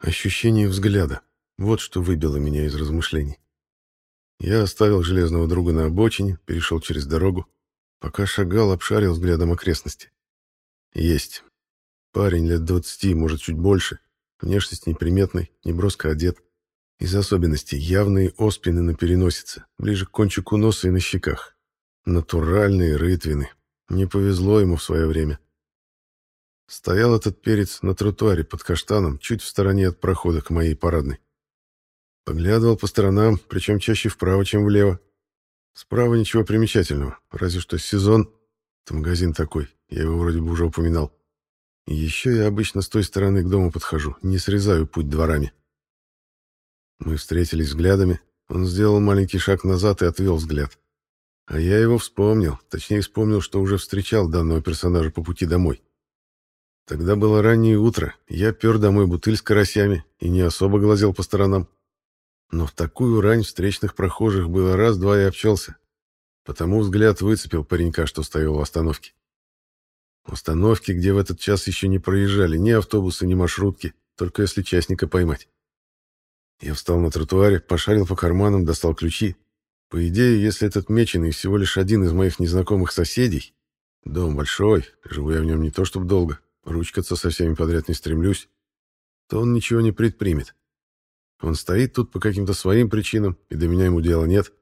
Ощущение взгляда. Вот что выбило меня из размышлений. Я оставил железного друга на обочине, перешел через дорогу. Пока шагал, обшарил взглядом окрестности. Есть. Парень лет двадцати, может, чуть больше. Внешность неприметной, неброско одет. Из особенностей явные оспины на переносице, ближе к кончику носа и на щеках. Натуральные рытвины. Не повезло ему в свое время. Стоял этот перец на тротуаре под каштаном, чуть в стороне от прохода к моей парадной. Поглядывал по сторонам, причем чаще вправо, чем влево. Справа ничего примечательного, разве что сезон. Это магазин такой, я его вроде бы уже упоминал. И еще я обычно с той стороны к дому подхожу, не срезаю путь дворами. Мы встретились взглядами, он сделал маленький шаг назад и отвел взгляд. А я его вспомнил, точнее вспомнил, что уже встречал данного персонажа по пути домой. Тогда было раннее утро, я пер домой бутыль с карасями и не особо глазел по сторонам. Но в такую рань встречных прохожих было раз-два и обчелся. Потому взгляд выцепил паренька, что стоял у остановки. Установки, где в этот час еще не проезжали ни автобусы, ни маршрутки, только если частника поймать. Я встал на тротуаре, пошарил по карманам, достал ключи. По идее, если этот меченый всего лишь один из моих незнакомых соседей, дом большой, живу я в нем не то чтобы долго, ручкаться со всеми подряд не стремлюсь, то он ничего не предпримет. Он стоит тут по каким-то своим причинам, и до меня ему дела нет.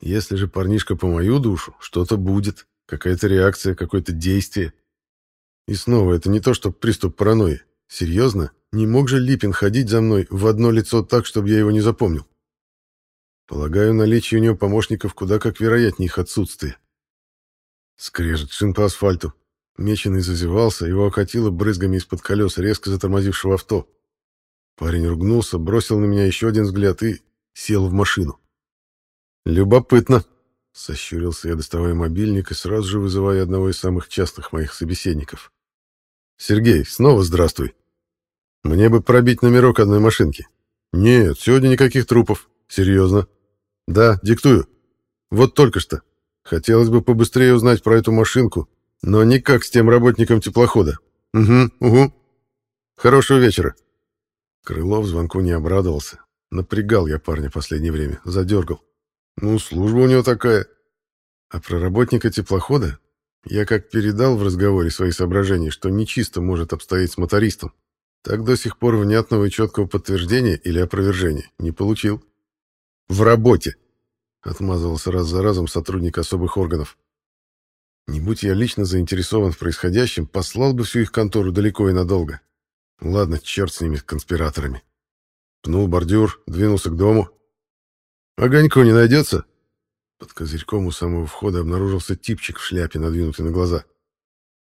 Если же парнишка по мою душу, что-то будет, какая-то реакция, какое-то действие. И снова, это не то, что приступ паранойи. Серьезно, не мог же Липин ходить за мной в одно лицо так, чтобы я его не запомнил? Полагаю, наличие у него помощников куда как вероятнее их отсутствие. Скрежет шин по асфальту. Меченый зазевался, его окатило брызгами из-под колес резко затормозившего авто. Парень ругнулся, бросил на меня еще один взгляд и сел в машину. «Любопытно», — сощурился я, доставая мобильник и сразу же вызывая одного из самых частых моих собеседников. «Сергей, снова здравствуй. Мне бы пробить номерок одной машинки. Нет, сегодня никаких трупов. Серьезно. Да, диктую. Вот только что. Хотелось бы побыстрее узнать про эту машинку, но никак с тем работником теплохода. Угу, угу. Хорошего вечера». Крылов звонку не обрадовался. Напрягал я парня последнее время, задергал. Ну, служба у него такая. А про работника теплохода я как передал в разговоре свои соображения, что нечисто может обстоять с мотористом, так до сих пор внятного и четкого подтверждения или опровержения не получил. В работе, отмазывался раз за разом сотрудник особых органов. Не будь я лично заинтересован в происходящем, послал бы всю их контору далеко и надолго. Ладно, черт с ними, конспираторами. Пнул бордюр, двинулся к дому. «Огоньку не найдется?» Под козырьком у самого входа обнаружился типчик в шляпе, надвинутый на глаза.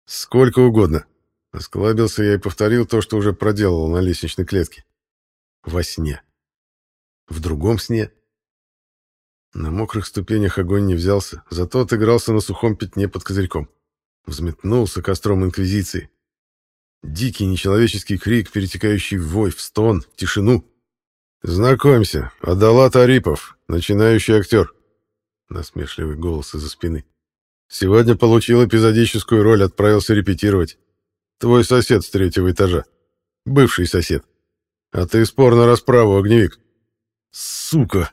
«Сколько угодно». Осклабился я и повторил то, что уже проделал на лестничной клетке. Во сне. В другом сне. На мокрых ступенях огонь не взялся, зато отыгрался на сухом пятне под козырьком. Взметнулся костром инквизиции. Дикий нечеловеческий крик, перетекающий в вой, в стон, в тишину. «Знакомься, Адалат Арипов, начинающий актер», — насмешливый голос из-за спины. «Сегодня получил эпизодическую роль, отправился репетировать. Твой сосед с третьего этажа. Бывший сосед. А ты спор на расправу, огневик». «Сука!»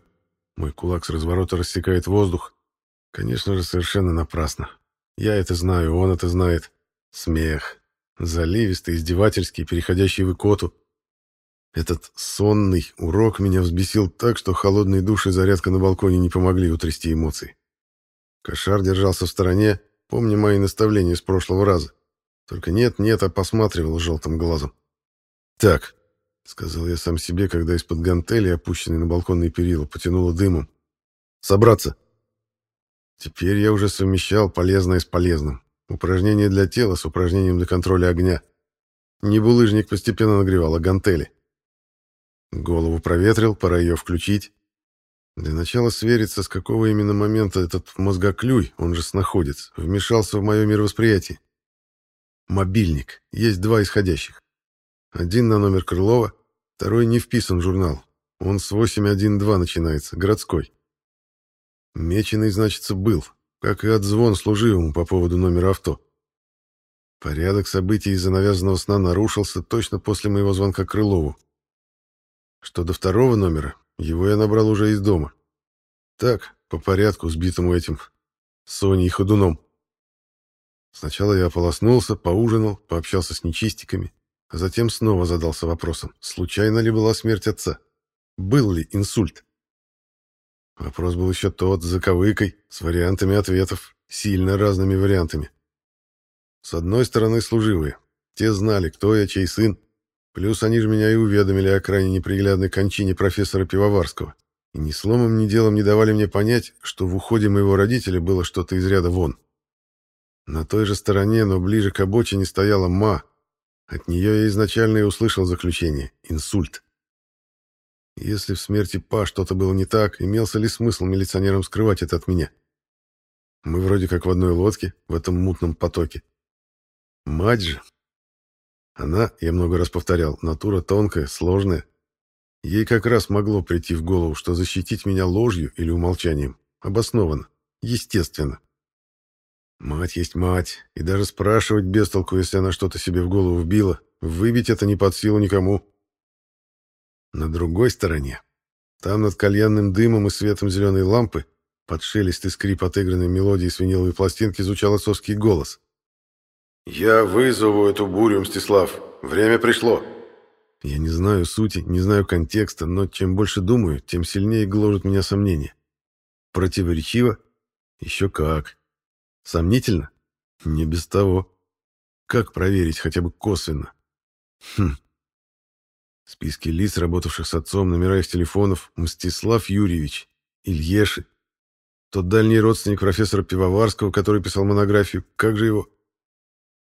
Мой кулак с разворота рассекает воздух. Конечно же, совершенно напрасно. Я это знаю, он это знает. Смех. Заливистый, издевательский, переходящий в икоту. Этот сонный урок меня взбесил так, что холодные души зарядка на балконе не помогли утрясти эмоции. Кошар держался в стороне, помня мои наставления с прошлого раза. Только нет-нет, а посматривал желтым глазом. «Так», — сказал я сам себе, когда из-под гантели, опущенной на балконные перила, потянуло дымом. «Собраться!» Теперь я уже совмещал полезное с полезным. Упражнение для тела с упражнением для контроля огня. Не булыжник постепенно нагревал, а гантели. Голову проветрил, пора ее включить. Для начала свериться, с какого именно момента этот мозгоклюй, он же снаходец, вмешался в мое мировосприятие. Мобильник. Есть два исходящих. Один на номер Крылова, второй не вписан в журнал. Он с 812 начинается, городской. Меченый, значится, был как и отзвон служивому по поводу номера авто. Порядок событий из-за навязанного сна нарушился точно после моего звонка Крылову. Что до второго номера, его я набрал уже из дома. Так, по порядку, сбитому этим Соней и Ходуном. Сначала я ополоснулся, поужинал, пообщался с нечистиками, затем снова задался вопросом, случайно ли была смерть отца? Был ли инсульт? Вопрос был еще тот, с заковыкой, с вариантами ответов, сильно разными вариантами. С одной стороны, служивые. Те знали, кто я, чей сын. Плюс они же меня и уведомили о крайне неприглядной кончине профессора Пивоварского. И ни сломом, ни делом не давали мне понять, что в уходе моего родителя было что-то из ряда вон. На той же стороне, но ближе к обочине, стояла Ма. От нее я изначально и услышал заключение — инсульт. Если в смерти Па что-то было не так, имелся ли смысл милиционерам скрывать это от меня? Мы вроде как в одной лодке, в этом мутном потоке. Мать же. Она, я много раз повторял, натура тонкая, сложная. Ей как раз могло прийти в голову, что защитить меня ложью или умолчанием обоснованно, естественно. Мать есть мать, и даже спрашивать без толку, если она что-то себе в голову вбила, выбить это не под силу никому. На другой стороне, там над кальянным дымом и светом зеленой лампы, под шелест и скрип отыгранной мелодии с виниловой пластинки звучал отцовский голос. «Я вызову эту бурю, Мстислав. Время пришло». Я не знаю сути, не знаю контекста, но чем больше думаю, тем сильнее гложет меня сомнения. Противоречиво? Еще как. Сомнительно? Не без того. Как проверить хотя бы косвенно? Хм. Списки лиц, работавших с отцом, номера их телефонов, Мстислав Юрьевич, Ильеши, тот дальний родственник профессора Пивоварского, который писал монографию, как же его?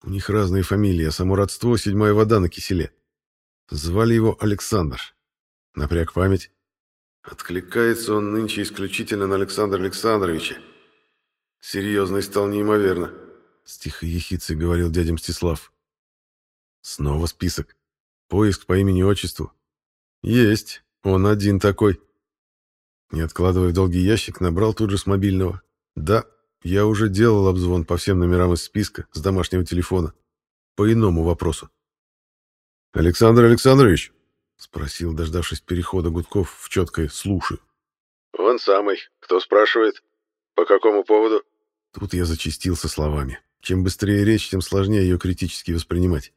У них разные фамилии, а само родство — седьмая вода на киселе. Звали его Александр. Напряг память. Откликается он нынче исключительно на Александра Александровича. Серьезный стал неимоверно, — с тихой ехицей говорил дядя Мстислав. Снова список. Поиск по имени-отчеству. Есть, он один такой. Не откладывая в долгий ящик, набрал тут же с мобильного. Да, я уже делал обзвон по всем номерам из списка с домашнего телефона. По иному вопросу. «Александр Александрович?» — спросил, дождавшись перехода гудков в четкое «слушаю». «Он самый. Кто спрашивает? По какому поводу?» Тут я зачастился словами. Чем быстрее речь, тем сложнее ее критически воспринимать.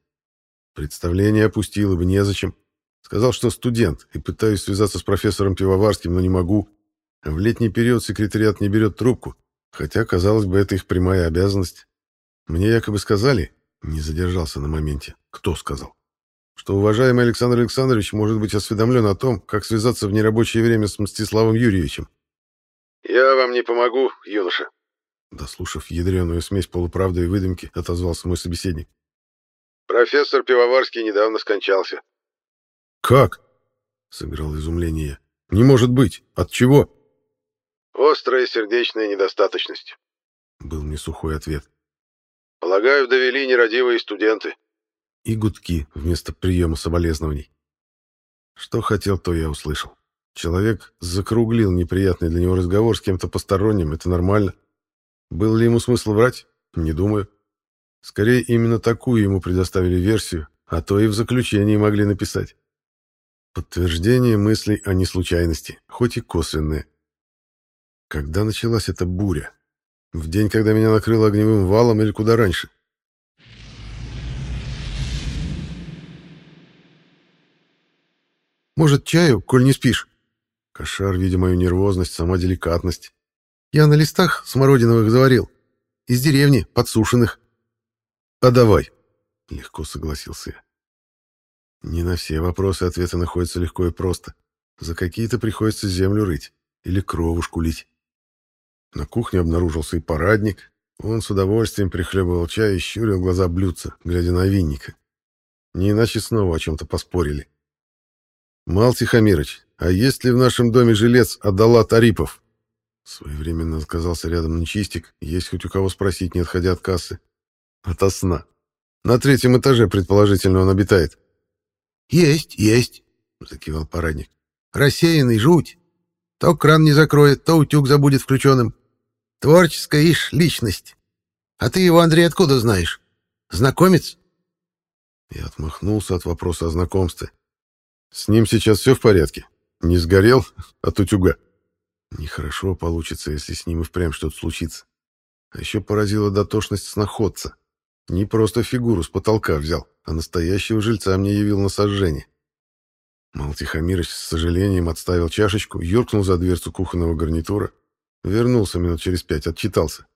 Представление опустил, ибо незачем. Сказал, что студент, и пытаюсь связаться с профессором Пивоварским, но не могу. В летний период секретариат не берет трубку, хотя, казалось бы, это их прямая обязанность. Мне якобы сказали, не задержался на моменте, кто сказал, что уважаемый Александр Александрович может быть осведомлен о том, как связаться в нерабочее время с Мстиславом Юрьевичем. «Я вам не помогу, юноша», дослушав ядреную смесь полуправды и выдумки, отозвался мой собеседник. Профессор Пивоварский недавно скончался. Как? Сыграл изумление. Не может быть. От чего? Острая сердечная недостаточность. Был мне сухой ответ. Полагаю, довели нерадивые студенты. И гудки вместо приема соболезнований. Что хотел, то я услышал. Человек закруглил неприятный для него разговор с кем-то посторонним, это нормально. Был ли ему смысл врать? Не думаю. Скорее, именно такую ему предоставили версию, а то и в заключении могли написать. Подтверждение мыслей о неслучайности, хоть и косвенное. Когда началась эта буря? В день, когда меня накрыло огневым валом или куда раньше? «Может, чаю, коль не спишь?» Кошар, видя мою нервозность, сама деликатность. «Я на листах смородиновых заварил. Из деревни, подсушенных. «А давай», — легко согласился я. Не на все вопросы ответы находятся легко и просто. За какие-то приходится землю рыть или кровушку лить. На кухне обнаружился и парадник. Он с удовольствием прихлебывал чай и щурил глаза блюдца, глядя на винника. Не иначе снова о чем-то поспорили. «Мал Тихомирыч, а есть ли в нашем доме жилец Адалат Арипов?» Своевременно отказался рядом нечистик, есть хоть у кого спросить, не отходя от кассы. Ото сна. На третьем этаже, предположительно, он обитает. «Есть, есть», — закивал парадник. «Рассеянный, жуть. То кран не закроет, то утюг забудет включенным. Творческая, ишь, личность. А ты его, Андрей, откуда знаешь? Знакомец?» Я отмахнулся от вопроса о знакомстве. С ним сейчас все в порядке? Не сгорел от утюга? Нехорошо получится, если с ним и впрямь что-то случится. А еще поразила дотошность сноходца. Не просто фигуру с потолка взял, а настоящего жильца мне явил на сожжение. Мал Тихомирович с сожалением отставил чашечку, юркнул за дверцу кухонного гарнитура, вернулся минут через пять, отчитался.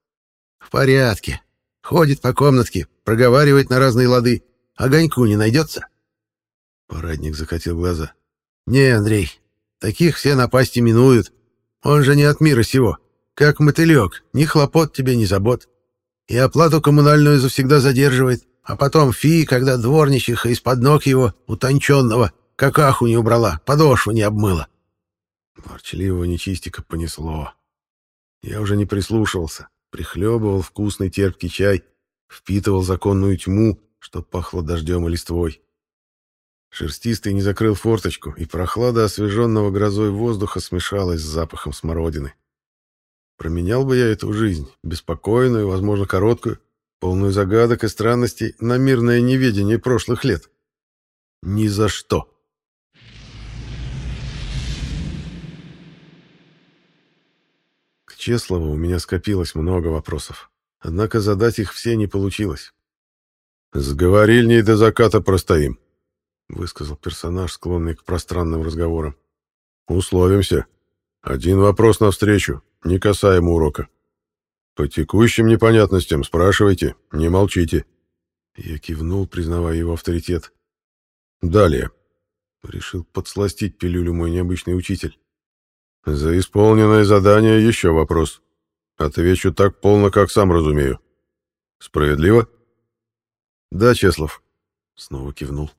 «В порядке. Ходит по комнатке, проговаривает на разные лады. Огоньку не найдется?» Парадник закатил глаза. «Не, Андрей, таких все напасти минуют. Он же не от мира сего. Как мотылек, ни хлопот тебе, ни забот. И оплату коммунальную завсегда задерживает. А потом фи, когда дворничиха из-под ног его, утонченного, какаху не убрала, подошву не обмыла. Ворчливого нечистика понесло. Я уже не прислушивался, прихлебывал вкусный терпкий чай, впитывал законную тьму, что пахло дождем и листвой. Шерстистый не закрыл форточку, и прохлада освеженного грозой воздуха смешалась с запахом смородины. Променял бы я эту жизнь, беспокойную, возможно, короткую, полную загадок и странностей, на мирное неведение прошлых лет. Ни за что. К Чеслову у меня скопилось много вопросов, однако задать их все не получилось. «С говорильней до заката простоим», — высказал персонаж, склонный к пространным разговорам. «Условимся. Один вопрос навстречу, не касаемо урока. По текущим непонятностям спрашивайте, не молчите». Я кивнул, признавая его авторитет. «Далее». Решил подсластить пилюлю мой необычный учитель. «За исполненное задание еще вопрос. Отвечу так полно, как сам разумею. Справедливо?» «Да, Чеслов», — снова кивнул.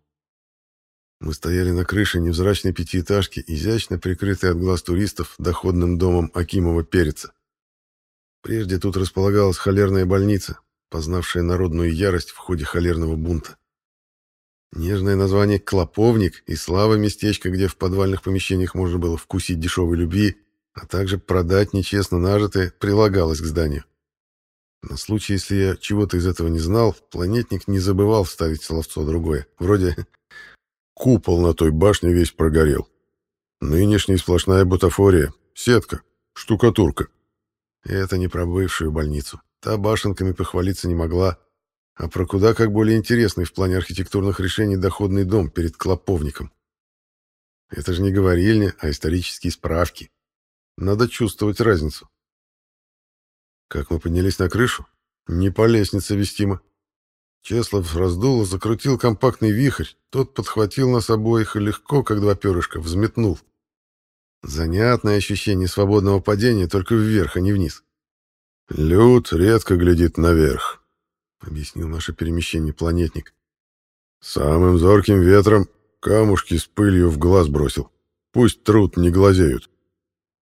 Мы стояли на крыше невзрачной пятиэтажки, изящно прикрытой от глаз туристов доходным домом Акимова Переца. Прежде тут располагалась холерная больница, познавшая народную ярость в ходе холерного бунта. Нежное название «Клоповник» и слава местечка, где в подвальных помещениях можно было вкусить дешевой любви, а также продать нечестно нажитое, прилагалось к зданию. На случай, если я чего-то из этого не знал, планетник не забывал вставить словцо другое, вроде Купол на той башне весь прогорел. Нынешняя сплошная бутафория, сетка, штукатурка. И это не про бывшую больницу. Та башенками похвалиться не могла, а про куда как более интересный в плане архитектурных решений доходный дом перед Клоповником. Это же не говорильня, а исторические справки. Надо чувствовать разницу. Как мы поднялись на крышу? Не по лестнице вестимо. Чеслов раздул закрутил компактный вихрь. Тот подхватил нас обоих и легко, как два перышка, взметнул. Занятное ощущение свободного падения, только вверх, а не вниз. «Люд редко глядит наверх», — объяснил наше перемещение планетник. «Самым зорким ветром камушки с пылью в глаз бросил. Пусть труд не глазеют».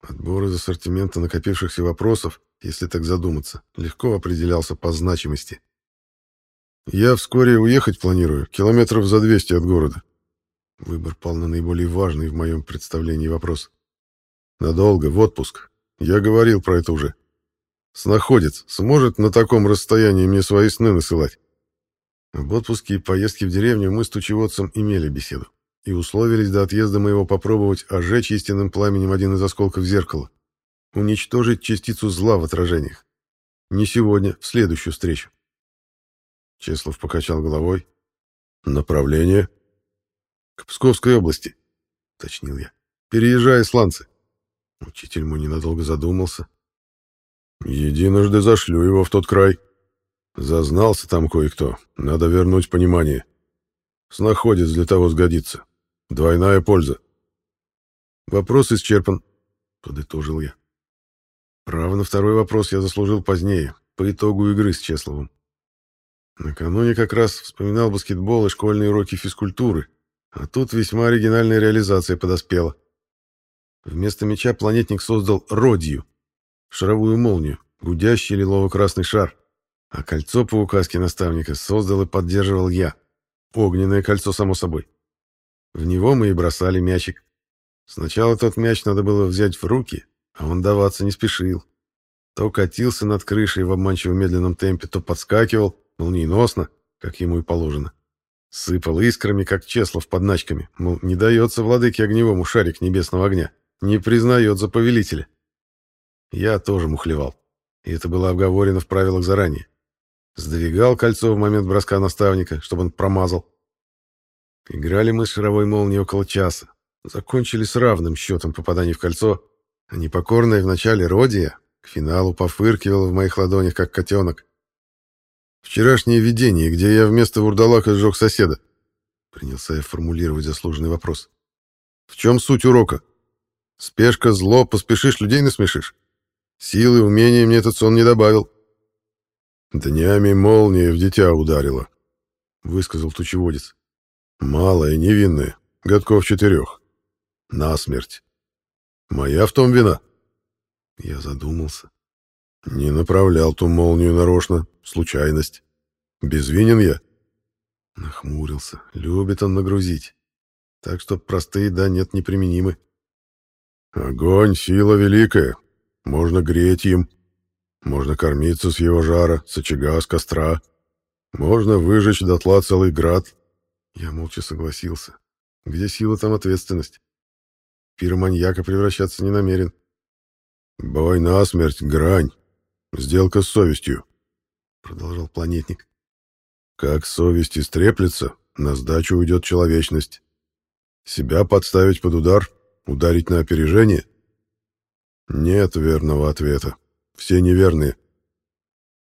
Отбор из ассортимента накопившихся вопросов, если так задуматься, легко определялся по значимости. Я вскоре уехать планирую, километров за 200 от города. Выбор пал на наиболее важный в моем представлении вопрос. Надолго, в отпуск. Я говорил про это уже. Снаходец сможет на таком расстоянии мне свои сны насылать? В отпуске и поездке в деревню мы с тучеводцем имели беседу и условились до отъезда моего попробовать ожечь истинным пламенем один из осколков зеркала, уничтожить частицу зла в отражениях. Не сегодня, в следующую встречу. Чеслов покачал головой. «Направление?» «К Псковской области», — уточнил я. «Переезжая с Ланцы». Учитель мой ненадолго задумался. «Единожды зашлю его в тот край. Зазнался там кое-кто. Надо вернуть понимание. Снаходец для того сгодится. Двойная польза». «Вопрос исчерпан», — подытожил я. Право на второй вопрос я заслужил позднее, по итогу игры с Чесловым. Накануне как раз вспоминал баскетбол и школьные уроки физкультуры, а тут весьма оригинальная реализация подоспела. Вместо мяча планетник создал родью, шаровую молнию, гудящий лилово-красный шар, а кольцо по указке наставника создал и поддерживал я. Огненное кольцо, само собой. В него мы и бросали мячик. Сначала тот мяч надо было взять в руки, а он даваться не спешил. То катился над крышей в обманчиво медленном темпе, то подскакивал, молниеносно, как ему и положено. Сыпал искрами, как Чеслов под начками, мол, не дается владыке огневому шарик небесного огня, не признает за повелителя. Я тоже мухлевал, и это было обговорено в правилах заранее. Сдвигал кольцо в момент броска наставника, чтобы он промазал. Играли мы с шаровой молнией около часа. Закончили с равным счетом попаданий в кольцо, а непокорная вначале Родия к финалу пофыркивала в моих ладонях, как котенок. Вчерашнее видение, где я вместо вурдалака сжег соседа. Принялся я формулировать заслуженный вопрос. В чем суть урока? Спешка, зло, поспешишь, людей насмешишь. Силы, умения мне этот сон не добавил. Днями молния в дитя ударила, высказал тучеводец. Малая, невинная, годков четырех. Насмерть. Моя в том вина. Я задумался. Не направлял ту молнию нарочно, случайность. Безвинен я. Нахмурился. Любит он нагрузить. Так что простые да нет неприменимы. Огонь — сила великая. Можно греть им. Можно кормиться с его жара, с очага, с костра. Можно выжечь дотла целый град. Я молча согласился. Где сила, там ответственность. Пироманьяка превращаться не намерен. Бой насмерть, грань. Сделка с совестью, продолжал планетник. Как совесть истреплется, на сдачу уйдет человечность. Себя подставить под удар, ударить на опережение? Нет верного ответа. Все неверные.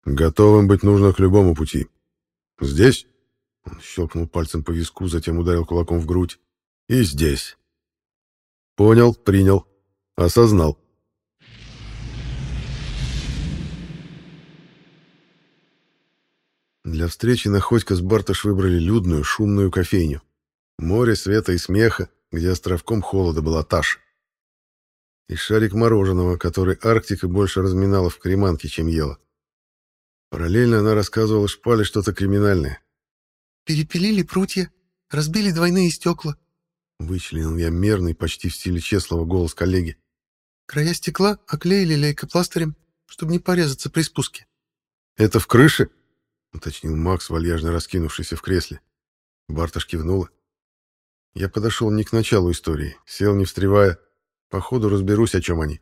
Готовым быть нужно к любому пути. Здесь? Он щелкнул пальцем по виску, затем ударил кулаком в грудь. И здесь. Понял, принял, осознал. Для встречи Находько с Барташ выбрали людную, шумную кофейню. Море света и смеха, где островком холода была Таша. И шарик мороженого, который Арктика больше разминала в креманке, чем ела. Параллельно она рассказывала Шпале что-то криминальное. «Перепилили прутья, разбили двойные стекла». Вычленил я мерный, почти в стиле Чеслова, голос коллеги. «Края стекла оклеили лейкопластырем, чтобы не порезаться при спуске». «Это в крыше?» — уточнил Макс, вальяжно раскинувшийся в кресле. Барташ кивнула. Я подошел не к началу истории, сел не встревая. По ходу разберусь, о чем они.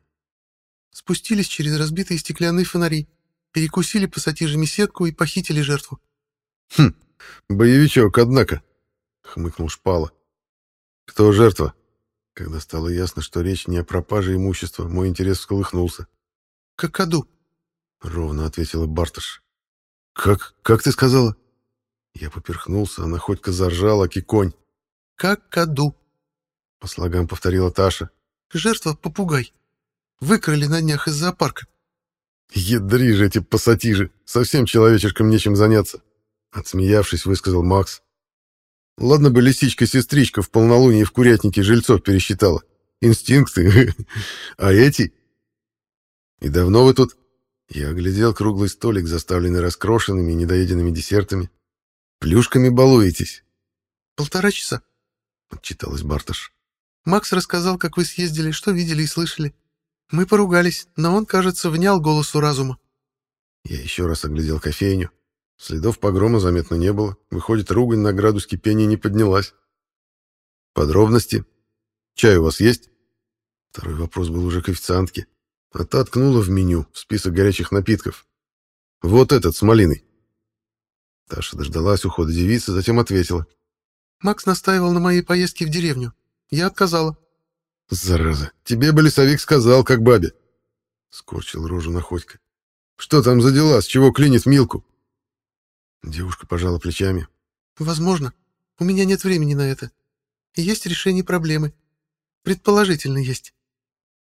Спустились через разбитые стеклянные фонари, перекусили пассатижами сетку и похитили жертву. «Хм, боевичок, однако», — хмыкнул Шпала. «Кто жертва?» Когда стало ясно, что речь не о пропаже имущества, мой интерес всколыхнулся. «Какаду», — ровно ответила Барташ. «Как? Как ты сказала?» Я поперхнулся, а находька заржала, киконь. «Какаду», — по слогам повторила Таша. «Жертва — попугай. Выкрали на днях из зоопарка». «Ядри же эти пассатижи! Совсем человечешкам нечем заняться!» Отсмеявшись, высказал Макс. «Ладно бы лисичка-сестричка в полнолуние в курятнике жильцов пересчитала. Инстинкты. А эти...» «И давно вы тут?» Я оглядел круглый столик, заставленный раскрошенными и недоеденными десертами. «Плюшками балуетесь?» «Полтора часа», — отчиталась Барташ. «Макс рассказал, как вы съездили, что видели и слышали. Мы поругались, но он, кажется, внял голосу разума». Я еще раз оглядел кофейню. Следов погрома заметно не было. Выходит, ругань на градус кипения не поднялась. «Подробности? Чай у вас есть?» Второй вопрос был уже к официантке а та ткнула в меню, в список горячих напитков. «Вот этот, с малиной». Таша дождалась ухода девицы, затем ответила. «Макс настаивал на моей поездке в деревню. Я отказала». «Зараза, тебе бы лесовик сказал, как бабе». Скорчил рожу Находька. «Что там за дела, с чего клинит Милку?» Девушка пожала плечами. «Возможно. У меня нет времени на это. Есть решение проблемы. Предположительно есть».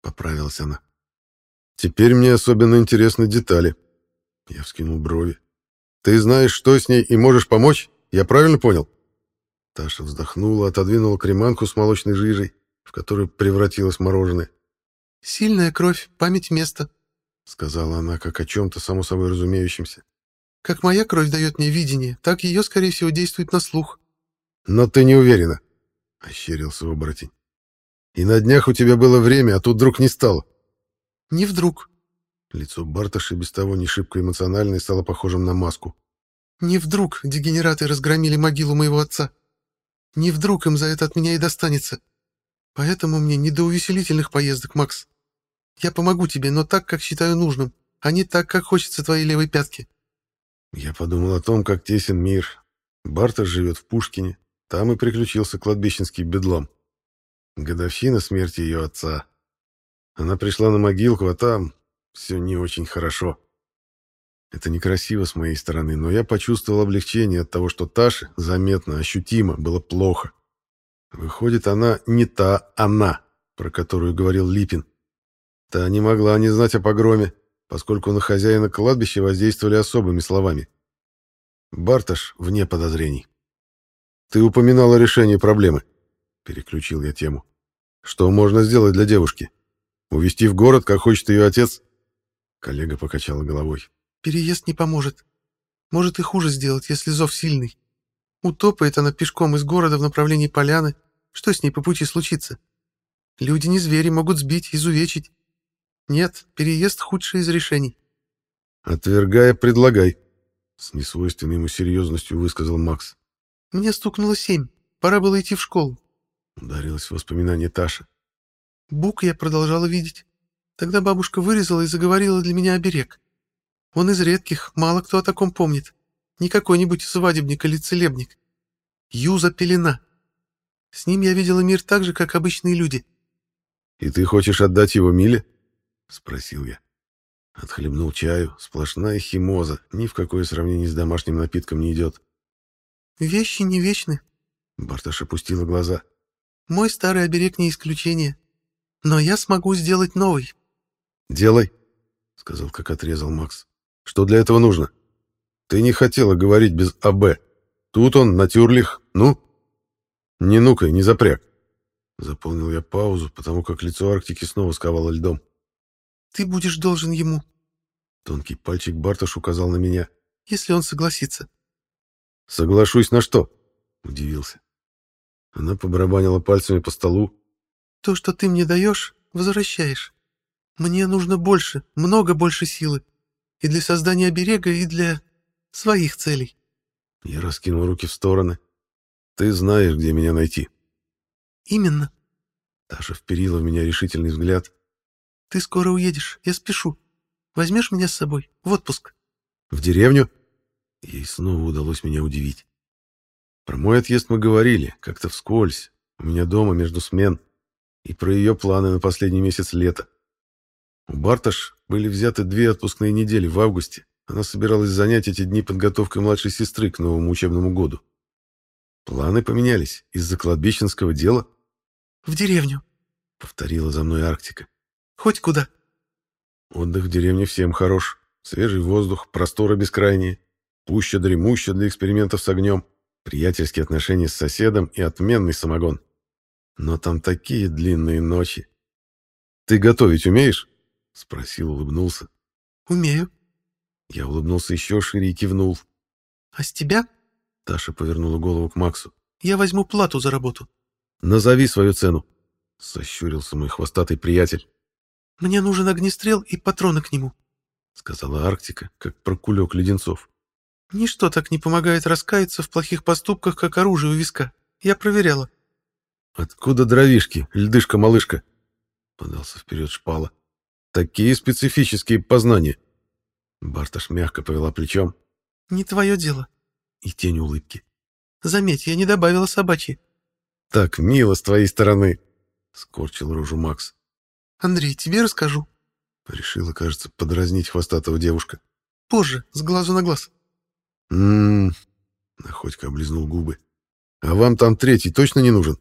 Поправилась она. Теперь мне особенно интересны детали. Я вскинул брови. Ты знаешь, что с ней, и можешь помочь? Я правильно понял? Таша вздохнула, отодвинула креманку с молочной жижей, в которую превратилось мороженое. «Сильная кровь, память места», — сказала она, как о чем-то само собой разумеющемся. «Как моя кровь дает мне видение, так ее, скорее всего, действует на слух». «Но ты не уверена», — ощерился оборотень. «И на днях у тебя было время, а тут вдруг не стало. Не вдруг. Лицо Барташи без того не шибко эмоциональное стало похожим на маску. Не вдруг дегенераты разгромили могилу моего отца. Не вдруг им за это от меня и достанется. Поэтому мне не до увеселительных поездок, Макс. Я помогу тебе, но так, как считаю нужным, а не так, как хочется твоей левой пятки. Я подумал о том, как тесен мир. Бартер живет в Пушкине. Там и приключился кладбищенский бедлам. Годовщина смерти ее отца. Она пришла на могилку, а там все не очень хорошо. Это некрасиво с моей стороны, но я почувствовал облегчение от того, что Таше заметно, ощутимо было плохо. Выходит, она не та она, про которую говорил Липин. Та не могла не знать о погроме, поскольку на хозяина кладбища воздействовали особыми словами. Барташ вне подозрений. «Ты упоминала решение проблемы», — переключил я тему. «Что можно сделать для девушки? Увезти в город, как хочет ее отец?» Коллега покачала головой. Переезд не поможет. Может и хуже сделать, если зов сильный. Утопает она пешком из города в направлении поляны. Что с ней по пути случится? Люди не звери, могут сбить, изувечить. Нет, переезд — худшее из решений. «Отвергая, предлагай», — с несвойственной ему серьезностью высказал Макс. «Мне стукнуло семь. Пора было идти в школу». Ударилась в воспоминание Таша. Бук я продолжала видеть. Тогда бабушка вырезала и заговорила для меня оберег. Он из редких, мало кто о таком помнит. Не какой-нибудь свадебник или целебник. Юза Пелена. С ним я видела мир так же, как обычные люди. — И ты хочешь отдать его Миле? — спросил я. Отхлебнул чаю, сплошная химоза, ни в какое сравнение с домашним напитком не идет. — Вещи не вечны. Барташ опустила глаза. — Мой старый оберег не исключение. Но я смогу сделать новый. — Делай, — сказал, как отрезал Макс. Что для этого нужно? Ты не хотела говорить без АБ. Тут он, натюрлих, ну? Не ну-ка, не запряг. Заполнил я паузу, потому как лицо Арктики снова сковало льдом. Ты будешь должен ему. Тонкий пальчик Барташ указал на меня. Если он согласится. Соглашусь на что? Удивился. Она побарабанила пальцами по столу. То, что ты мне даешь, возвращаешь. Мне нужно больше, много больше силы. И для создания оберега, и для своих целей. Я раскинул руки в стороны. Ты знаешь, где меня найти. Именно. Таша вперила в меня решительный взгляд. Ты скоро уедешь, я спешу. Возьмешь меня с собой в отпуск? В деревню? Ей снова удалось меня удивить. Про мой отъезд мы говорили, как-то вскользь, у меня дома между смен, и про ее планы на последний месяц лета. У Барташ были взяты две отпускные недели в августе. Она собиралась занять эти дни подготовкой младшей сестры к новому учебному году. Планы поменялись из-за кладбищенского дела. «В деревню», — повторила за мной Арктика. «Хоть куда». Отдых в деревне всем хорош. Свежий воздух, просторы бескрайние, пуща-дремуща для экспериментов с огнем, приятельские отношения с соседом и отменный самогон. Но там такие длинные ночи. Ты готовить умеешь? Спросил, улыбнулся. «Умею». Я улыбнулся еще шире и кивнул. «А с тебя?» Таша повернула голову к Максу. «Я возьму плату за работу». «Назови свою цену», — сощурился мой хвостатый приятель. «Мне нужен огнестрел и патроны к нему», — сказала Арктика, как про кулек леденцов. «Ничто так не помогает раскаяться в плохих поступках, как оружие у виска. Я проверяла». «Откуда дровишки, льдышка-малышка?» — подался вперед шпала. Такие специфические познания. Барташ мягко повела плечом. Не твое дело. И тень улыбки. Заметь, я не добавила собачьи. Так мило с твоей стороны. Скорчил рожу Макс. Андрей, тебе расскажу. Решила, кажется, подразнить хвостатого девушка. Позже, с глазу на глаз. Ммм. Находька облизнул губы. А вам там третий точно не нужен?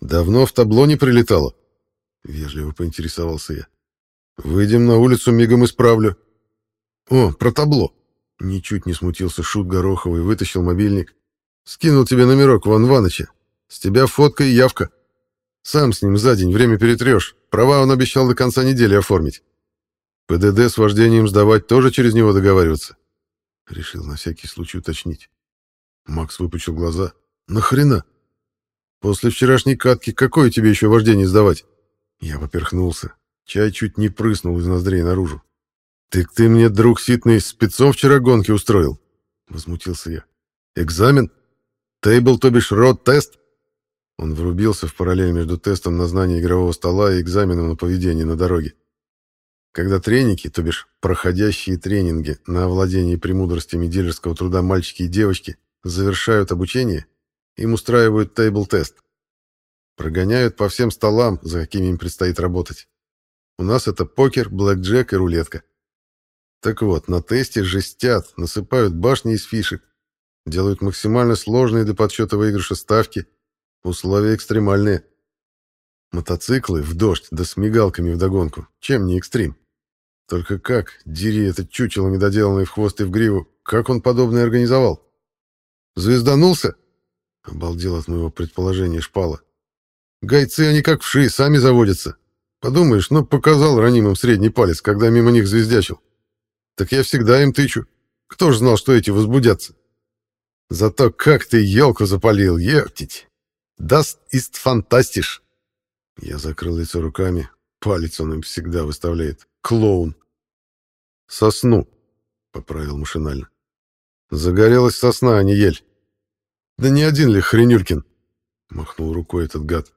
Давно в табло не прилетало? Вежливо поинтересовался я. Выйдем на улицу, мигом исправлю. О, про табло. Ничуть не смутился Шут Гороховый, вытащил мобильник. Скинул тебе номерок Ван Ваныча. С тебя фотка и явка. Сам с ним за день время перетрешь. Права он обещал до конца недели оформить. ПДД с вождением сдавать тоже через него договариваться. Решил на всякий случай уточнить. Макс выпучил глаза. Нахрена? После вчерашней катки какое тебе еще вождение сдавать? Я поперхнулся. Чай чуть не прыснул из ноздрей наружу. «Так ты мне, друг ситный, спецом вчера гонки устроил? — возмутился я. «Экзамен? Тейбл, то бишь род-тест?» Он врубился в параллель между тестом на знание игрового стола и экзаменом на поведение на дороге. Когда треники, то бишь проходящие тренинги на овладение премудростями дилерского труда мальчики и девочки, завершают обучение, им устраивают тейбл-тест. Прогоняют по всем столам, за какими им предстоит работать. У нас это покер, блэкджек и рулетка. Так вот, на тесте жестят, насыпают башни из фишек, делают максимально сложные для подсчета выигрыша ставки, условия экстремальные. Мотоциклы в дождь, да с мигалками вдогонку. Чем не экстрим? Только как, дери это чучело недоделанное в хвост и в гриву, как он подобное организовал? Звезданулся? Обалдел от моего предположения шпала. Гайцы они как вши, сами заводятся. Подумаешь, ну показал ранимым средний палец, когда мимо них звездячил. Так я всегда им тычу. Кто ж знал, что эти возбудятся? Зато как ты елку запалил, ептить. Das ist fantastisch. Я закрыл лицо руками. Палец он им всегда выставляет. Клоун. Сосну, поправил машинально. Загорелась сосна, а не ель. Да не один ли Хренюлькин? Махнул рукой этот гад.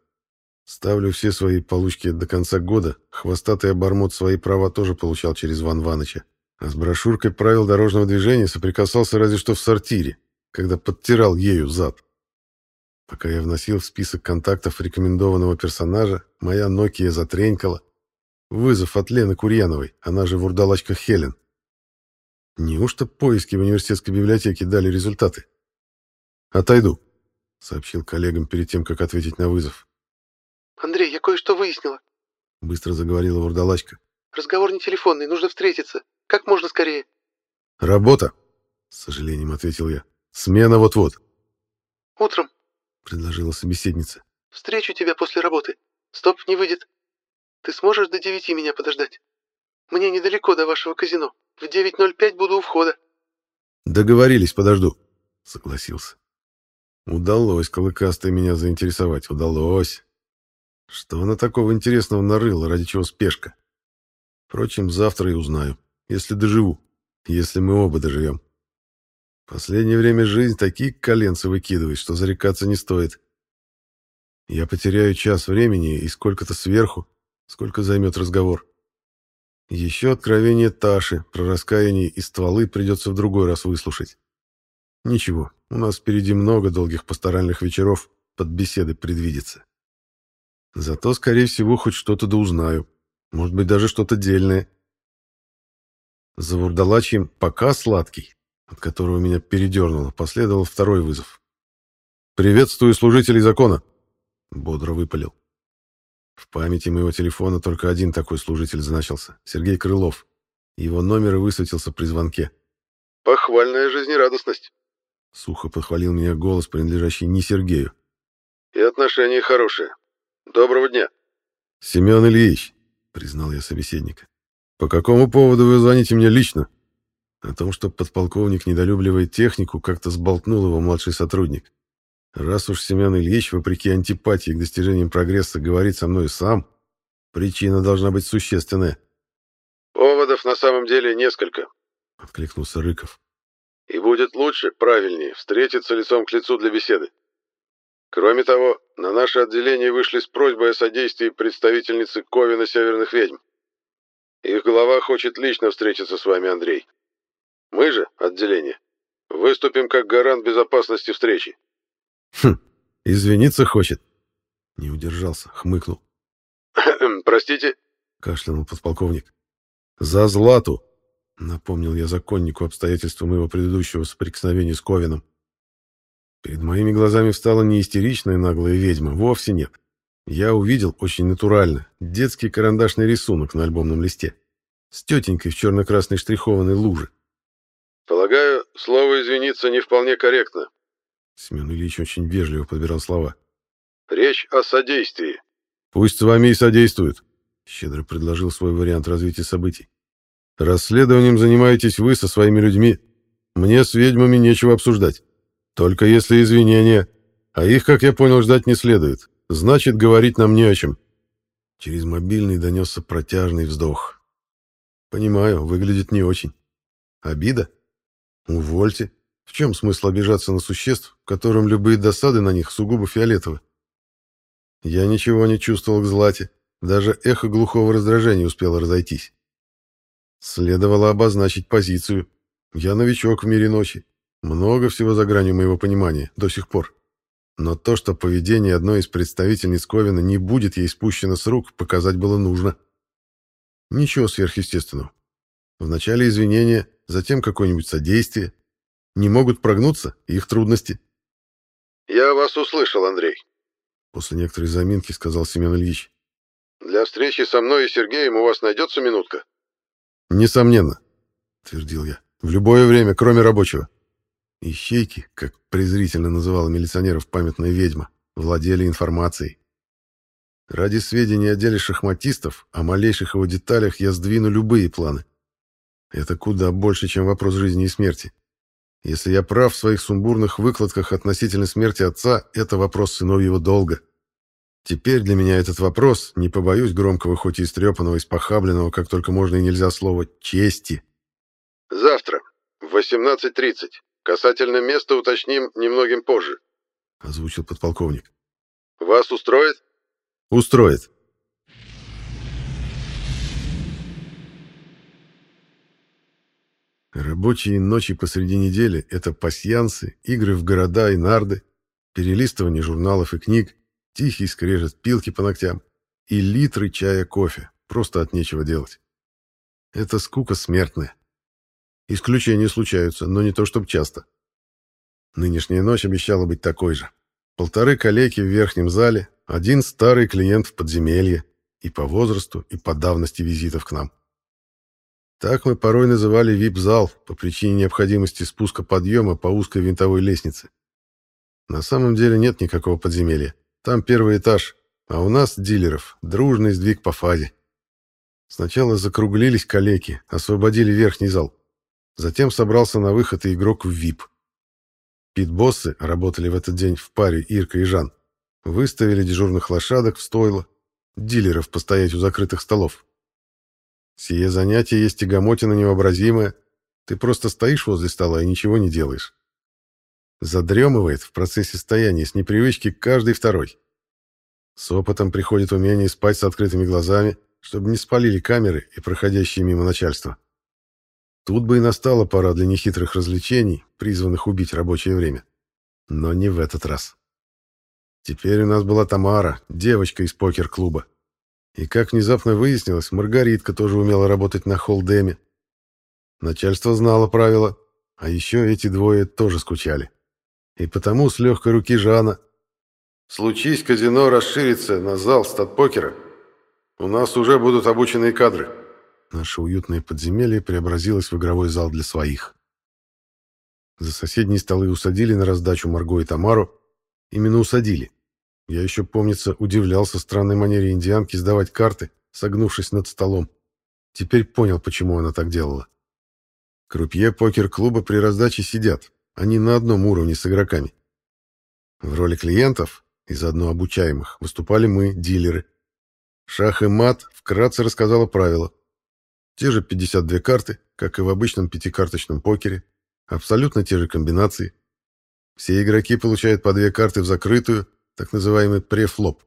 Ставлю все свои получки до конца года. Хвостатый обормот свои права тоже получал через Ван Ваныча. А с брошюркой правил дорожного движения соприкасался разве что в сортире, когда подтирал ею зад. Пока я вносил в список контактов рекомендованного персонажа, моя Nokia затренькала. Вызов от Лены Курьяновой, она же вурдалачка Хелен. Неужто поиски в университетской библиотеке дали результаты? «Отойду», — сообщил коллегам перед тем, как ответить на вызов. «Андрей, я кое-что выяснила», — быстро заговорила вурдалачка. «Разговор не телефонный, нужно встретиться. Как можно скорее?» «Работа», — с сожалением ответил я. «Смена вот-вот». «Утром», — предложила собеседница. «Встречу тебя после работы. Стоп, не выйдет. Ты сможешь до девяти меня подождать? Мне недалеко до вашего казино. В 9.05 буду у входа». «Договорились, подожду», — согласился. Удалось Клыкастой меня заинтересовать, удалось. Что она такого интересного нарыла, ради чего спешка? Впрочем, завтра и узнаю. Если доживу. Если мы оба доживем. Последнее время жизнь такие коленцы выкидывает, что зарекаться не стоит. Я потеряю час времени и сколько-то сверху, сколько займет разговор. Еще откровение Таши про раскаяние и стволы придется в другой раз выслушать. Ничего, у нас впереди много долгих пасторальных вечеров, под беседы предвидится. Зато, скорее всего, хоть что-то да узнаю. Может быть, даже что-то дельное. За вурдалачьим «пока сладкий», от которого меня передернуло, последовал второй вызов. «Приветствую служителей закона!» — бодро выпалил. В памяти моего телефона только один такой служитель значился — Сергей Крылов. Его номер высветился при звонке. «Похвальная жизнерадостность!» — сухо похвалил меня голос, принадлежащий не Сергею. «И отношения хорошие. Доброго дня!» «Семен Ильич!» — признал я собеседника. «По какому поводу вы звоните мне лично?» О том, что подполковник недолюбливает технику, как-то сболтнул его младший сотрудник. Раз уж Семен Ильич, вопреки антипатии к достижениям прогресса, говорит со мной сам, причина должна быть существенная. «Поводов на самом деле несколько», — откликнулся Рыков. «И будет лучше, правильнее, встретиться лицом к лицу для беседы. Кроме того, на наше отделение вышли с просьбой о содействии представительницы Ковина Северных Ведьм. Их глава хочет лично встретиться с вами, Андрей. Мы же, отделение, выступим как гарант безопасности встречи. Хм, извиниться хочет. Не удержался, хмыкнул. Простите? Кашлянул подполковник. За Злату, напомнил я законнику обстоятельства моего предыдущего соприкосновения с Ковином. Перед моими глазами встала не истеричная наглая ведьма, вовсе нет. Я увидел очень натурально детский карандашный рисунок на альбомном листе с тетенькой в черно-красной штрихованной луже. «Полагаю, слово «извиниться» не вполне корректно». Семен Ильич очень вежливо подбирал слова. «Речь о содействии». «Пусть с вами и содействуют», — щедро предложил свой вариант развития событий. «Расследованием занимаетесь вы со своими людьми. Мне с ведьмами нечего обсуждать. Только если извинения, а их, как я понял, ждать не следует. Значит, говорить нам не о чем». Через мобильный донесся протяжный вздох. «Понимаю, выглядит не очень. Обида? Увольте. В чем смысл обижаться на существ, которым любые досады на них сугубо фиолетовы? Я ничего не чувствовал к Злате, даже эхо глухого раздражения успело разойтись. Следовало обозначить позицию. Я новичок в мире ночи. Много всего за гранью моего понимания до сих пор. Но то, что поведение одной из представительниц Ковина не будет ей спущено с рук, показать было нужно. Ничего сверхъестественного. Вначале извинения, затем какое-нибудь содействие. Не могут прогнуться их трудности. «Я вас услышал, Андрей», — после некоторой заминки сказал Семен Ильич. «Для встречи со мной и Сергеем у вас найдется минутка?» «Несомненно», — твердил я. «В любое время, кроме рабочего». Ищейки, как презрительно называла милиционеров памятная ведьма, владели информацией. Ради сведений о деле шахматистов, о малейших его деталях я сдвину любые планы. Это куда больше, чем вопрос жизни и смерти. Если я прав в своих сумбурных выкладках относительно смерти отца, это вопрос сыновьего долга. Теперь для меня этот вопрос, не побоюсь громкого, хоть и истрепанного, испохабленного, как только можно и нельзя слова, чести. «Завтра, в 18.30. Касательно места уточним немногим позже», — озвучил подполковник. «Вас устроит?» «Устроит». Рабочие ночи посреди недели — это пасьянсы, игры в города и нарды, перелистывание журналов и книг, тихий скрежет пилки по ногтям и литры чая кофе, просто от нечего делать. Это скука смертная. Исключения случаются, но не то чтобы часто. Нынешняя ночь обещала быть такой же. Полторы калеки в верхнем зале, один старый клиент в подземелье, и по возрасту, и по давности визитов к нам. Так мы порой называли вип-зал по причине необходимости спуска подъема по узкой винтовой лестнице. На самом деле нет никакого подземелья. Там первый этаж, а у нас, дилеров, дружный сдвиг по фазе. Сначала закруглились калеки, освободили верхний зал. Затем собрался на выход и игрок в ВИП. Пит-боссы работали в этот день в паре Ирка и Жан. Выставили дежурных лошадок в стойло, дилеров постоять у закрытых столов. Сие занятие есть тягомотина невообразимая. Ты просто стоишь возле стола и ничего не делаешь. Задремывает в процессе стояния с непривычки каждый второй. С опытом приходит умение спать с открытыми глазами, чтобы не спалили камеры и проходящие мимо начальства. Тут бы и настала пора для нехитрых развлечений, призванных убить рабочее время. Но не в этот раз. Теперь у нас была Тамара, девочка из покер-клуба. И, как внезапно выяснилось, Маргаритка тоже умела работать на холдеме. Начальство знало правила, а еще эти двое тоже скучали. И потому с легкой руки Жана «Случись казино расширится на зал стат-покера, у нас уже будут обученные кадры». Наше уютное подземелье преобразилось в игровой зал для своих. За соседние столы усадили на раздачу Марго и Тамару. Именно усадили. Я еще, помнится, удивлялся странной манере индианки сдавать карты, согнувшись над столом. Теперь понял, почему она так делала. Крупье покер-клуба при раздаче сидят. Они на одном уровне с игроками. В роли клиентов и заодно обучаемых выступали мы, дилеры. Шах и мат вкратце рассказала правила. Те же 52 карты, как и в обычном пятикарточном покере, абсолютно те же комбинации. Все игроки получают по две карты в закрытую, так называемый префлоп.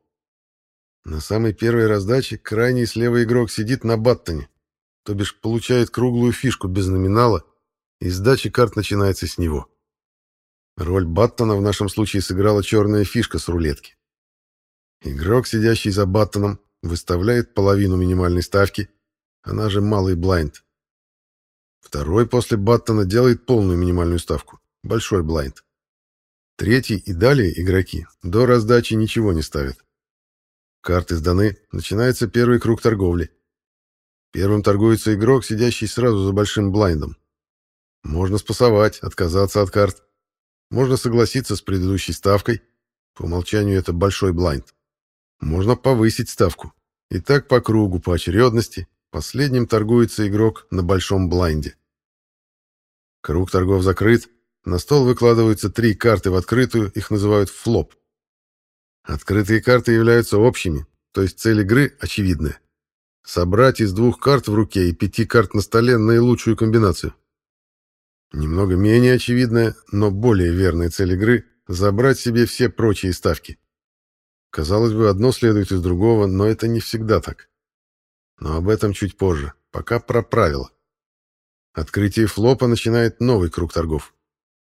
На самой первой раздаче крайний слева игрок сидит на баттоне, то бишь получает круглую фишку без номинала, и сдача карт начинается с него. Роль баттона в нашем случае сыграла черная фишка с рулетки. Игрок, сидящий за баттоном, выставляет половину минимальной ставки – она же малый блайнд. Второй после Баттона делает полную минимальную ставку, большой блайнд. Третий и далее игроки до раздачи ничего не ставят. Карты сданы, начинается первый круг торговли. Первым торгуется игрок, сидящий сразу за большим блайндом. Можно спасовать, отказаться от карт. Можно согласиться с предыдущей ставкой. По умолчанию это большой блайнд. Можно повысить ставку. И так по кругу, по очередности, Последним торгуется игрок на большом блайнде. Круг торгов закрыт. На стол выкладываются три карты в открытую, их называют флоп. Открытые карты являются общими, то есть цель игры очевидная. Собрать из двух карт в руке и пяти карт на столе наилучшую комбинацию. Немного менее очевидная, но более верная цель игры — забрать себе все прочие ставки. Казалось бы, одно следует из другого, но это не всегда так. Но об этом чуть позже, пока про правила. Открытие флопа начинает новый круг торгов.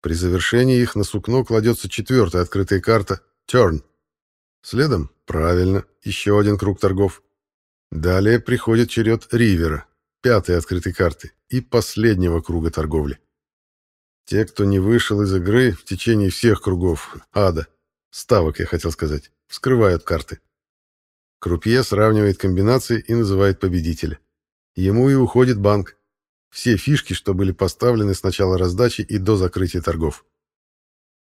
При завершении их на сукно кладется четвертая открытая карта — Turn. Следом, правильно, еще один круг торгов. Далее приходит черед Ривера, пятой открытой карты, и последнего круга торговли. Те, кто не вышел из игры в течение всех кругов ада, ставок, я хотел сказать, вскрывают карты. Крупье сравнивает комбинации и называет победителя. Ему и уходит банк. Все фишки, что были поставлены с начала раздачи и до закрытия торгов.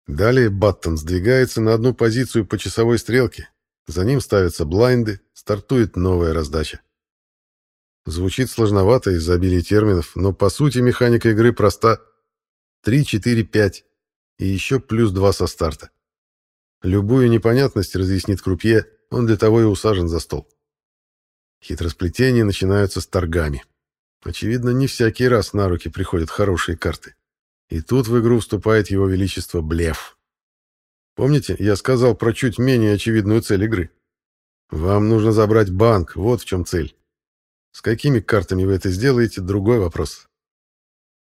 Далее Баттон сдвигается на одну позицию по часовой стрелке. За ним ставятся блайнды, стартует новая раздача. Звучит сложновато из-за обилия терминов, но по сути механика игры проста. 3, 4, 5 и еще плюс 2 со старта. Любую непонятность разъяснит крупье, он для того и усажен за стол. Хитросплетения начинаются с торгами. Очевидно, не всякий раз на руки приходят хорошие карты. И тут в игру вступает его величество Блеф. Помните, я сказал про чуть менее очевидную цель игры? Вам нужно забрать банк, вот в чем цель. С какими картами вы это сделаете, другой вопрос.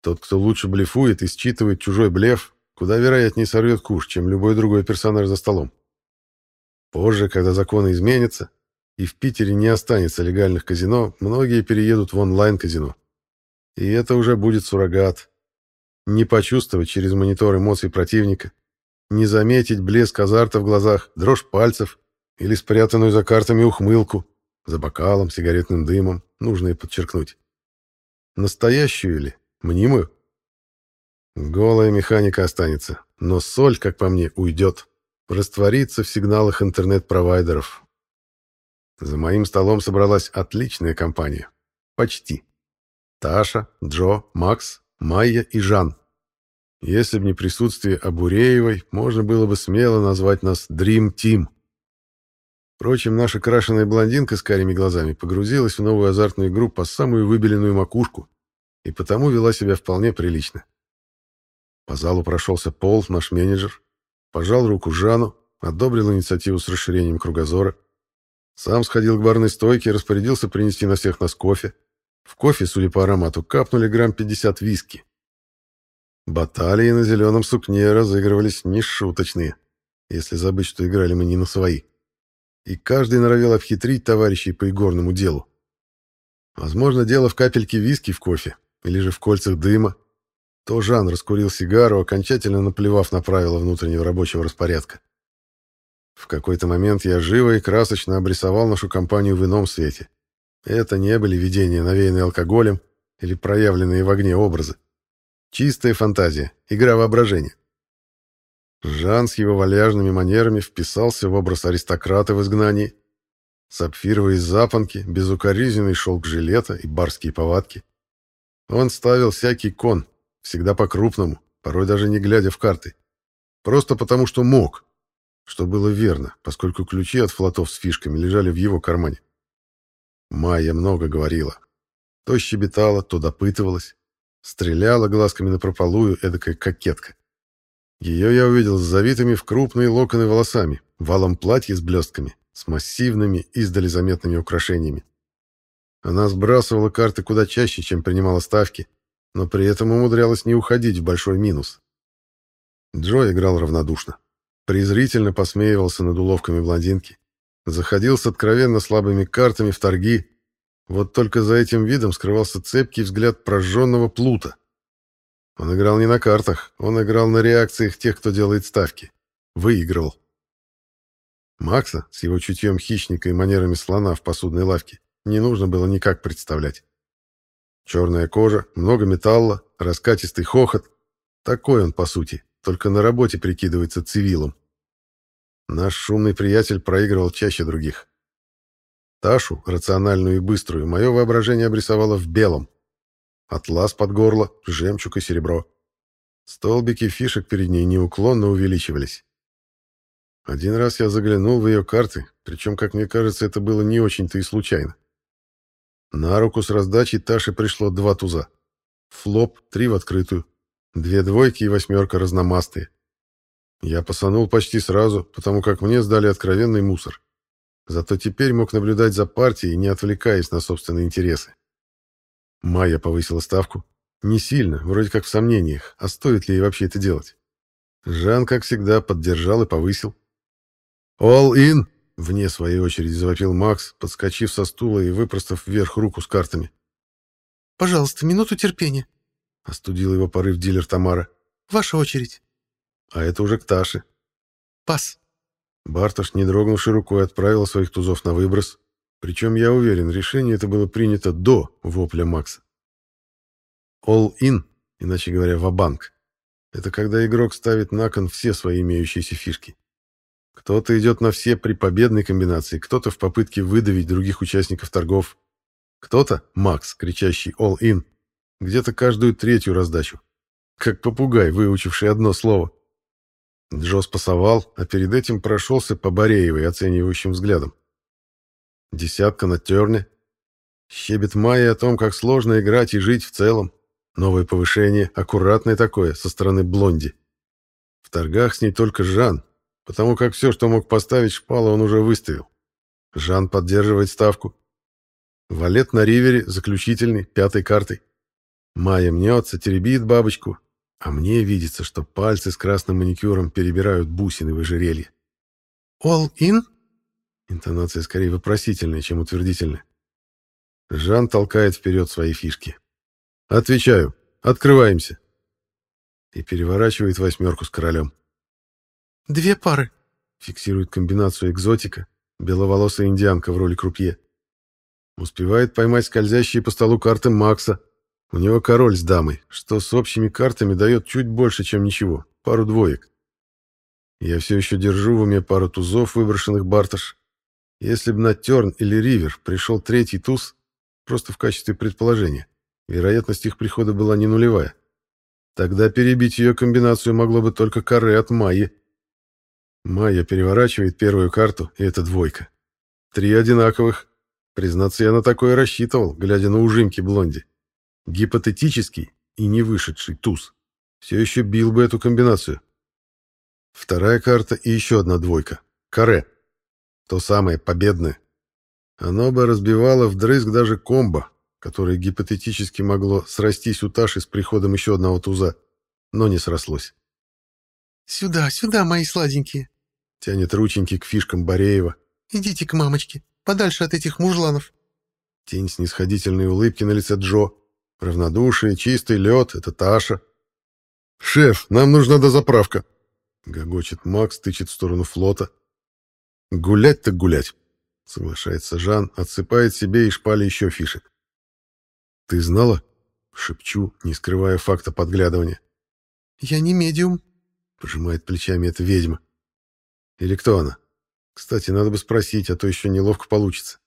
Тот, кто лучше блефует и считывает чужой блеф, куда вероятнее сорвет куш, чем любой другой персонаж за столом. Позже, когда законы изменятся, и в Питере не останется легальных казино, многие переедут в онлайн-казино. И это уже будет суррогат. Не почувствовать через монитор эмоций противника, не заметить блеск азарта в глазах, дрожь пальцев или спрятанную за картами ухмылку, за бокалом, сигаретным дымом, нужно и подчеркнуть. Настоящую или мнимую? Голая механика останется, но соль, как по мне, уйдет, растворится в сигналах интернет-провайдеров. За моим столом собралась отличная компания. Почти. Таша, Джо, Макс, Майя и Жан. Если бы не присутствие Абуреевой, можно было бы смело назвать нас Dream Team. Впрочем, наша крашеная блондинка с карими глазами погрузилась в новую азартную игру по самую выбеленную макушку и потому вела себя вполне прилично. По залу прошелся Пол, наш менеджер, пожал руку Жану, одобрил инициативу с расширением кругозора. Сам сходил к барной стойке и распорядился принести на всех нас кофе. В кофе, судя по аромату, капнули грамм 50 виски. Баталии на зеленом сукне разыгрывались нешуточные, если забыть, что играли мы не на свои. И каждый норовил обхитрить товарищей по игорному делу. Возможно, дело в капельке виски в кофе или же в кольцах дыма. То Жан раскурил сигару, окончательно наплевав на правила внутреннего рабочего распорядка. В какой-то момент я живо и красочно обрисовал нашу компанию в ином свете. Это не были видения, навеянные алкоголем или проявленные в огне образы. Чистая фантазия, игра воображения. Жан с его вальяжными манерами вписался в образ аристократа в изгнании. Сапфировые запонки, безукоризненный шелк жилета и барские повадки. Он ставил всякий кон, всегда по-крупному, порой даже не глядя в карты. Просто потому, что мог, что было верно, поскольку ключи от флотов с фишками лежали в его кармане. Майя много говорила. То щебетала, то допытывалась. Стреляла глазками напропалую эдакая кокетка. Ее я увидел с завитыми в крупные локоны волосами, валом платья с блестками, с массивными, издали заметными украшениями. Она сбрасывала карты куда чаще, чем принимала ставки, но при этом умудрялась не уходить в большой минус. Джо играл равнодушно. Презрительно посмеивался над уловками блондинки. Заходил с откровенно слабыми картами в торги, вот только за этим видом скрывался цепкий взгляд прожженного плута. Он играл не на картах, он играл на реакциях тех, кто делает ставки. Выигрывал. Макса с его чутьем хищника и манерами слона в посудной лавке не нужно было никак представлять. Черная кожа, много металла, раскатистый хохот. Такой он, по сути, только на работе прикидывается цивилом. Наш шумный приятель проигрывал чаще других. Ташу, рациональную и быструю, мое воображение обрисовало в белом. Атлас под горло, жемчуг и серебро. Столбики фишек перед ней неуклонно увеличивались. Один раз я заглянул в ее карты, причем, как мне кажется, это было не очень-то и случайно. На руку с раздачей Таши пришло два туза. Флоп, три в открытую. Две двойки и восьмерка разномастые. Я посанул почти сразу, потому как мне сдали откровенный мусор. Зато теперь мог наблюдать за партией, не отвлекаясь на собственные интересы. Майя повысила ставку. Не сильно, вроде как в сомнениях, а стоит ли ей вообще это делать. Жан, как всегда, поддержал и повысил. «All in!» — вне своей очереди завопил Макс, подскочив со стула и выпростав вверх руку с картами. «Пожалуйста, минуту терпения», — остудил его порыв дилер Тамара. «Ваша очередь». А это уже к Таше. «Пас». Бартош, не дрогнувшей рукой, отправил своих тузов на выброс. Причем, я уверен, решение это было принято до вопля Макса. All in, иначе говоря, ва-банк. Это когда игрок ставит на кон все свои имеющиеся фишки. Кто-то идет на все при победной комбинации, кто-то в попытке выдавить других участников торгов. Кто-то, Макс, кричащий all in, где-то каждую третью раздачу. Как попугай, выучивший одно слово. Джо спасовал, а перед этим прошелся по Бореевой оценивающим взглядом. Десятка на терне. Щебет Майи о том, как сложно играть и жить в целом. Новое повышение, аккуратное такое, со стороны Блонди. В торгах с ней только Жан, потому как все, что мог поставить шпала, он уже выставил. Жан поддерживает ставку. Валет на ривере, заключительный, пятой картой. Майя мнется, теребит бабочку, а мне видится, что пальцы с красным маникюром перебирают бусины в ожерелье. «All in?» Интонация скорее вопросительная, чем утвердительная. Жан толкает вперед свои фишки. Отвечаю. Открываемся. И переворачивает восьмерку с королем. Две пары. Фиксирует комбинацию экзотика, беловолосая индианка в роли крупье. Успевает поймать скользящие по столу карты Макса. У него король с дамой, что с общими картами дает чуть больше, чем ничего. Пару двоек. Я все еще держу в уме пару тузов, выброшенных Барташ. Если бы на Терн или Ривер пришел третий туз, просто в качестве предположения, Вероятность их прихода была не нулевая. Тогда перебить ее комбинацию могло бы только каре от Майи. Майя переворачивает первую карту, и это двойка. Три одинаковых. Признаться, я на такое рассчитывал, глядя на ужимки блонди. Гипотетический и не вышедший туз. Все еще бил бы эту комбинацию. Вторая карта и еще одна двойка. Каре. То самое, победное. Оно бы разбивало вдрызг даже комбо, которое гипотетически могло срастись у Таши с приходом еще одного туза, но не срослось. «Сюда, сюда, мои сладенькие!» Тянет рученьки к фишкам Бореева. «Идите к мамочке, подальше от этих мужланов!» Тень снисходительной улыбки на лице Джо. Равнодушие, чистый лед — это Таша. «Шеф, нам нужна дозаправка!» Гогочет Макс, тычет в сторону флота. «Гулять так гулять!» Соглашается Жан, отсыпает себе и шпали еще фишек. «Ты знала?» — шепчу, не скрывая факта подглядывания. «Я не медиум», — пожимает плечами эта ведьма. «Или кто она? Кстати, надо бы спросить, а то еще неловко получится».